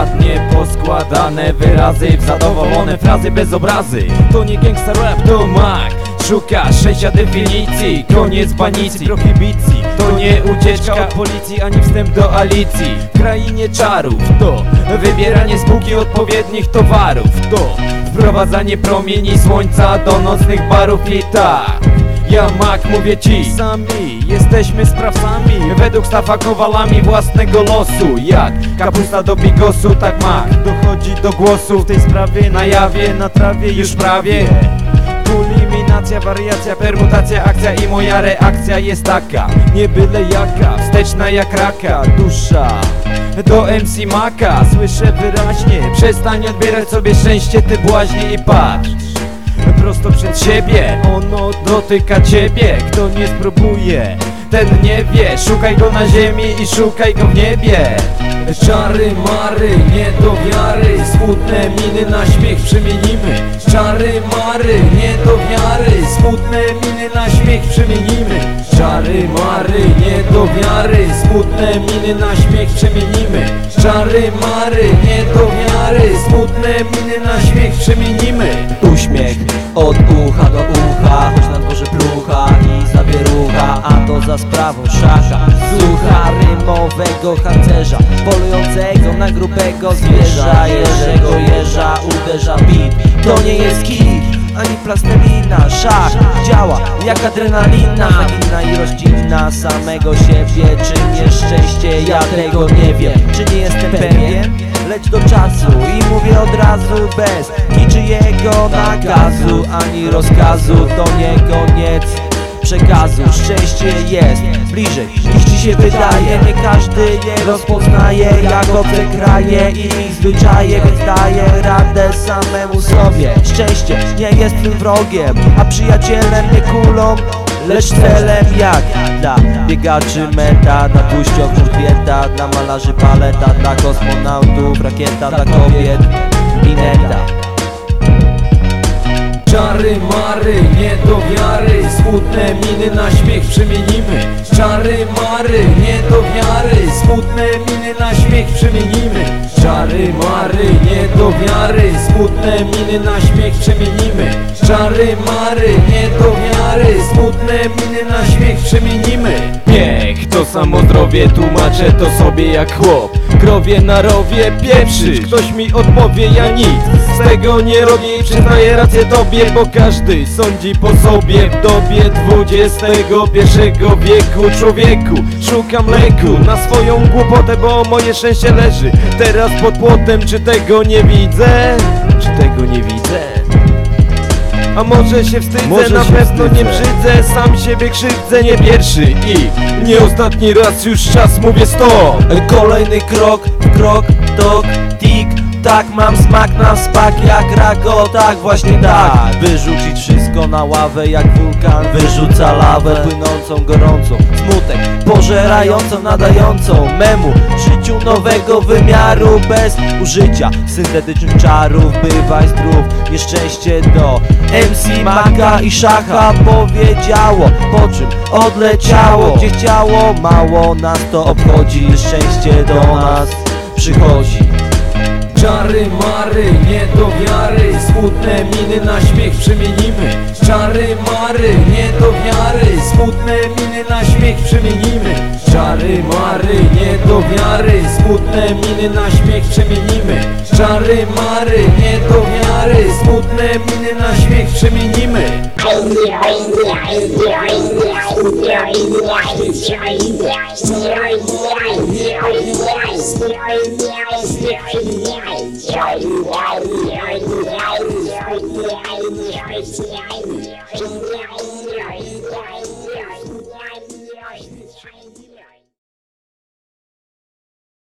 Ładnie poskładane wyrazy W zadowolone frazy bez obrazy. To nie gangsta rap, to mak Szuka szczęścia definicji Koniec banicji, prohibicji To nie ucieczka od policji Ani wstęp do Alicji. W krainie czarów To wybieranie spółki odpowiednich towarów. To wprowadzanie promieni słońca Do nocnych barów i tak ja mak mówię ci. Sami jesteśmy sprawcami. Według Stafa Kowalami własnego losu. Jak kapusta do bigosu Tak mak dochodzi do głosu. W tej sprawie na jawie, na trawie już prawie. Kulminacja, wariacja, permutacja, akcja i moja reakcja jest taka. Nie byle jaka, wsteczna jak raka. Dusza do MC Maka Słyszę wyraźnie, przestań odbierać sobie szczęście Ty błaźnie i patrz prosto przed siebie. Ono dotyka ciebie, kto nie spróbuje ten nie wie, szukaj go na ziemi i szukaj go w niebie. Czary mary, nie do wiary. Smutne miny na śmiech przemienimy Czary mary, nie do wiary. Smutne miny na śmiech przemienimy Czary mary, nie do wiary. Smutne miny na śmiech przemienimy Czary mary, nie do wiary. Smutne miny na śmiech przemienimy Uśmiech od ucha do ucha Choć na za sprawą szacha Słucha rymowego harcerza Polującego na grubego zwierza. Jerzego jeża uderza beat To nie jest kit ani plastelina. Szach działa jak adrenalina. Inna i roślinna samego siebie. Czy nieszczęście? Ja tego nie wiem. Czy nie jestem pewien? Leć do czasu. I mówię od razu bez niczyjego nakazu Ani rozkazu. To nie koniec przekazu. Szczęście jest bliżej. Niż ci się wydaje Nie każdy je rozpoznaje. Jak obce kraje i ich zwyczaje Więc daje radę samemu sobie. Szczęście nie jest twym wrogiem, a przyjacielem nie kulą Lecz celem jak dla biegaczy meta Dla tłuścioków dieta, dla malarzy paleta Dla kosmonautów rakieta, dla kobiet i neta Czary mary, nie do wiary. Smutne miny na śmiech przemienimy. Czary mary, nie do wiary. Smutne miny na śmiech przemienimy. Czary mary, nie do wiary. Smutne miny na śmiech przemienimy. Czary mary, nie do wiary Smutne miny na śmiech przemienimy Niech to samo zdrowie tłumaczę to sobie jak chłop. Krowie na rowie pieprzysz Ktoś mi odpowie, ja nic Z tego nie robię. I przyznaję rację tobie Bo każdy sądzi po sobie. W dobie XXI wieku Człowieku, szukam leku Na swoją głupotę, bo moje szczęście leży Teraz pod płotem, czy tego nie widzę? Czy tego nie widzę? A może się wstydzę, Może na się pewno nie wstydzę. brzydzę Sam siebie krzywdzę, nie pierwszy i nie ostatni raz już czas mówię stop Kolejny krok, krok, tok, tik tak mam smak na spak jak rago, tak właśnie tak Wyrzucić wszystko na ławę jak wulkan. Wyrzuca lawę płynącą, gorącą. Smutek pożerającą, nadającą Memu życiu nowego wymiaru. Bez użycia syntetycznych czarów Bywaj zdrów, nieszczęście do MC Maka i Szacha powiedziało Po czym odleciało, gdzie chciało Mało nas to obchodzi Szczęście do nas Smutne miny na śmiech przemienimy. Czary mary, nie do wiary. Smutne miny na śmiech przemienimy Czary mary, nie do wiary. Smutne miny na śmiech przemienimy. Czary mary, nie do wiary. Smutne miny na śmiech przemienimy. Yeah.